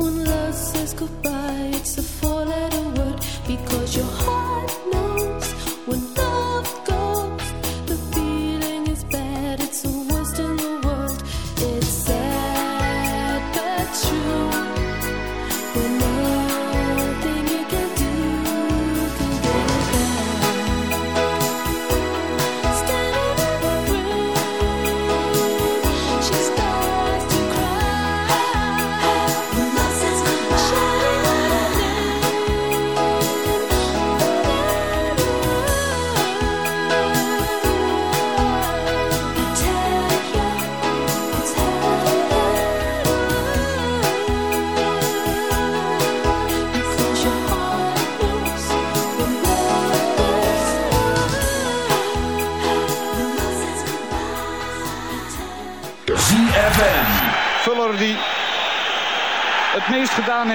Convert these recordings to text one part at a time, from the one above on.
One love says goodbye, it's a four letter word because you're.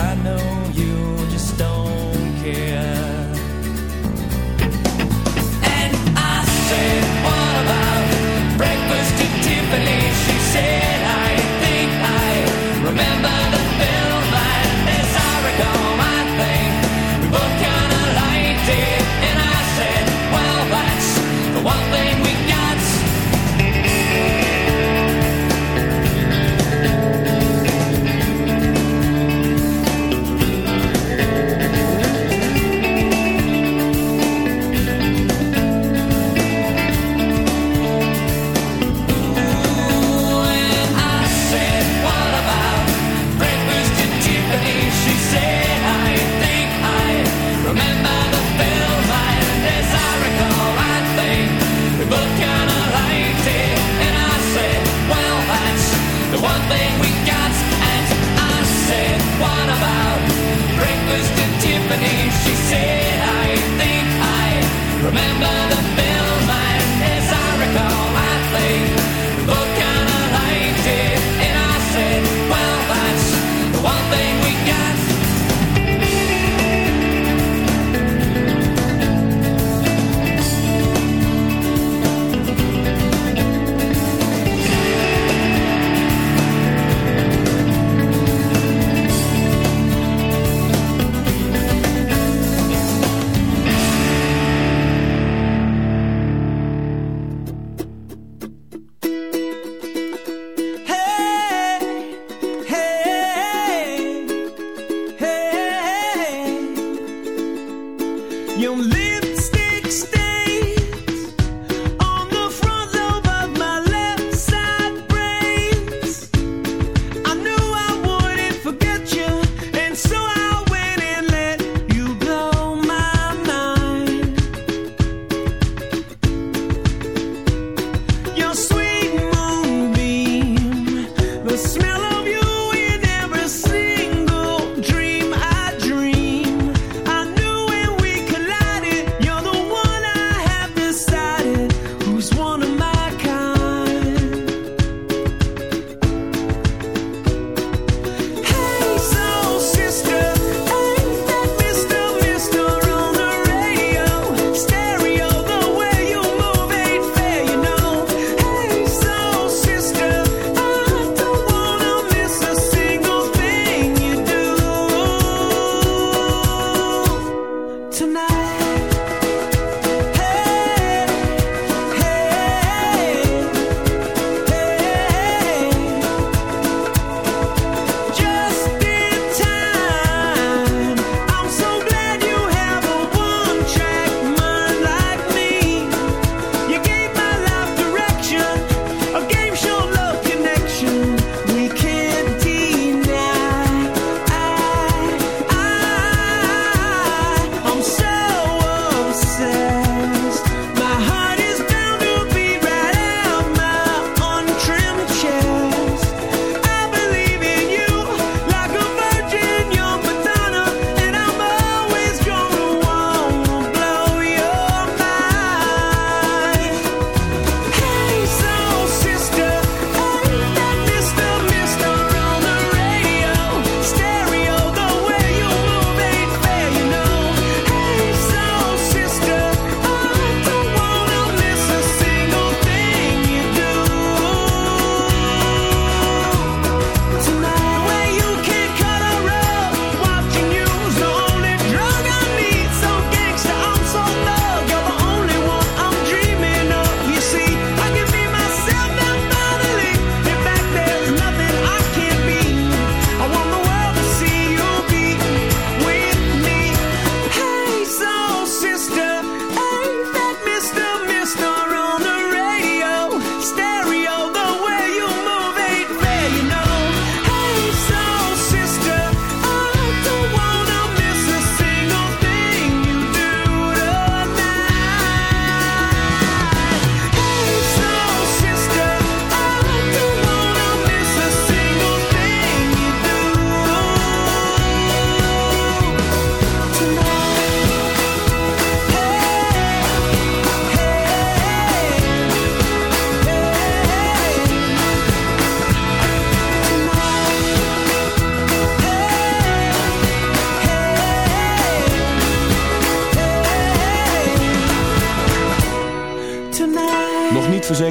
I know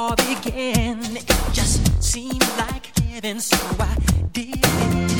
all began. It just seemed like heaven, so I did it.